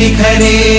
नीलशिखरे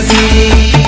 See.